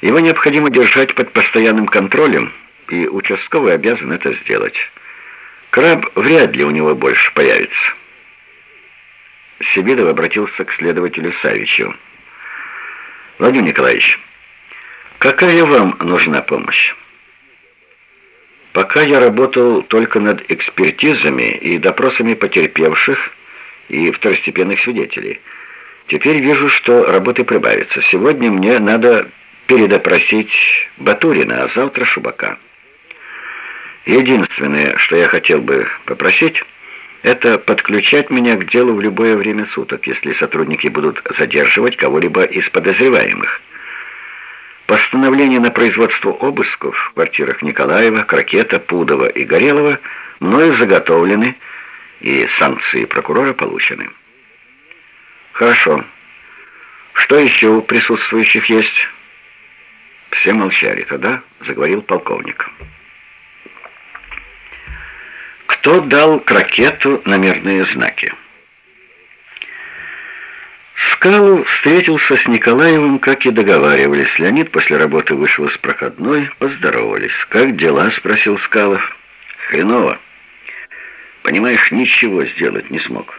Его необходимо держать под постоянным контролем, и участковый обязан это сделать. Краб вряд ли у него больше появится. Себедов обратился к следователю Савичу. «Владимир Николаевич, какая вам нужна помощь?» «Пока я работал только над экспертизами и допросами потерпевших и второстепенных свидетелей. Теперь вижу, что работы прибавится. Сегодня мне надо передопросить Батурина, а завтра Шубака. Единственное, что я хотел бы попросить, это подключать меня к делу в любое время суток, если сотрудники будут задерживать кого-либо из подозреваемых. Постановления на производство обысков в квартирах Николаева, Кракета, Пудова и Горелова мною заготовлены, и санкции прокурора получены. Хорошо. Что еще у присутствующих есть? Все молчали. Тогда заговорил полковник. Кто дал кракету номерные знаки? Скалу встретился с Николаевым, как и договаривались. Леонид после работы вышел из проходной, поздоровались. «Как дела?» — спросил Скалов. «Хреново. Понимаешь, ничего сделать не смог.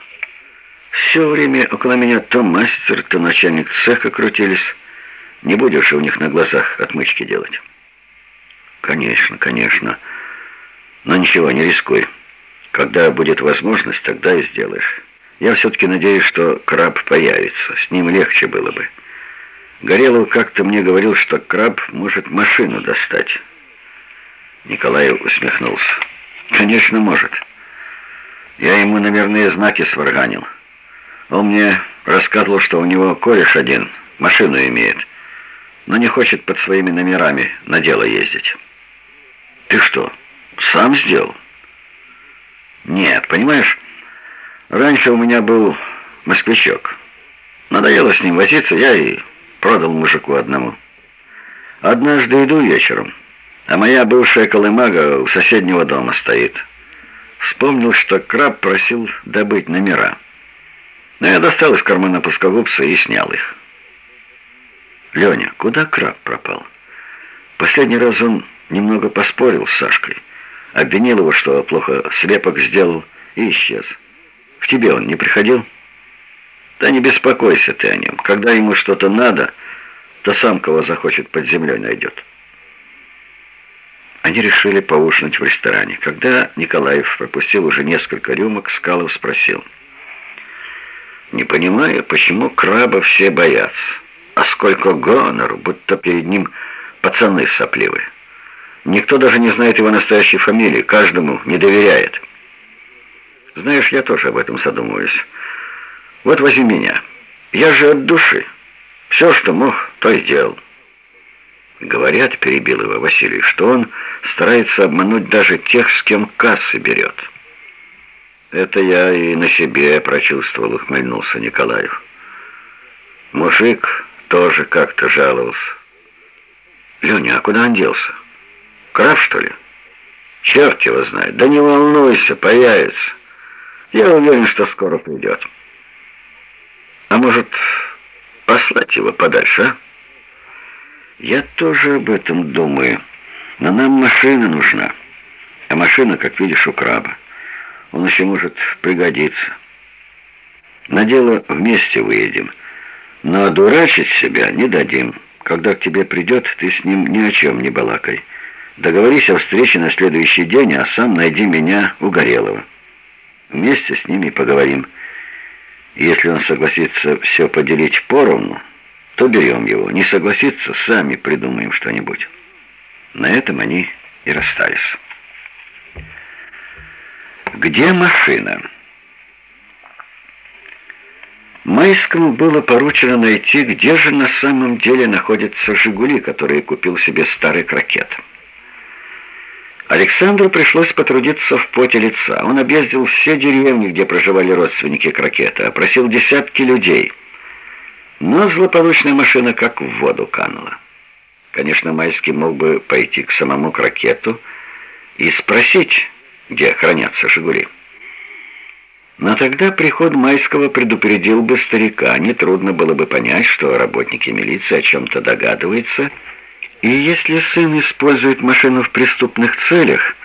Все время около меня то мастер, то начальник цеха крутились». Не будешь у них на глазах отмычки делать? Конечно, конечно. Но ничего, не рискуй. Когда будет возможность, тогда и сделаешь. Я все-таки надеюсь, что краб появится. С ним легче было бы. Горелов как-то мне говорил, что краб может машину достать. Николай усмехнулся. Конечно, может. Я ему, наверное, знаки сварганил. Он мне рассказывал, что у него кореш один машину имеет но не хочет под своими номерами на дело ездить. Ты что, сам сделал? Нет, понимаешь, раньше у меня был москвичок. Надоело с ним возиться, я и продал мужику одному. Однажды иду вечером, а моя бывшая колымага у соседнего дома стоит. Вспомнил, что краб просил добыть номера. Но я достал из кармана плоскогубца и снял их. «Леня, куда краб пропал?» Последний раз он немного поспорил с Сашкой. Обвинил его, что плохо слепок сделал, и исчез. К тебе он не приходил? Да не беспокойся ты о нем. Когда ему что-то надо, то сам кого захочет под землей найдет. Они решили поужинать в ресторане. Когда Николаев пропустил уже несколько рюмок, Скалов спросил. «Не понимаю, почему краба все боятся?» А сколько гонору, будто перед ним пацаны сопливые. Никто даже не знает его настоящей фамилии, каждому не доверяет. Знаешь, я тоже об этом задумываюсь. Вот возьми меня. Я же от души. Все, что мог, то и делал. Говорят, перебил его Василий, что он старается обмануть даже тех, с кем кассы берет. Это я и на себе прочувствовал, ухмыльнулся Николаев. Мужик тоже как-то жаловался. «Леня, а куда он делся? Крав, что ли?» «Черт его знает. Да не волнуйся, появится. Я уверен, что скоро придет. А может, послать его подальше, а?» «Я тоже об этом думаю. Но нам машина нужна. А машина, как видишь, у краба. Он еще может пригодиться. На дело вместе выедем». Но дурачить себя не дадим. Когда к тебе придет, ты с ним ни о чем не балакай. Договорись о встрече на следующий день, а сам найди меня у Горелого. Вместе с ними поговорим. Если он согласится все поделить поровну, то берем его. Не согласится, сами придумаем что-нибудь. На этом они и расстались. Где машина? Майскому было поручено найти, где же на самом деле находятся «Жигули», которые купил себе старый крокет. Александру пришлось потрудиться в поте лица. Он объездил все деревни, где проживали родственники крокета, опросил десятки людей. Но злополучная машина как в воду канула. Конечно, Майский мог бы пойти к самому крокету и спросить, где хранятся «Жигули». Но тогда приход Майского предупредил бы старика. Не трудно было бы понять, что работники милиции о чем-то догадываются? И если сын использует машину в преступных целях,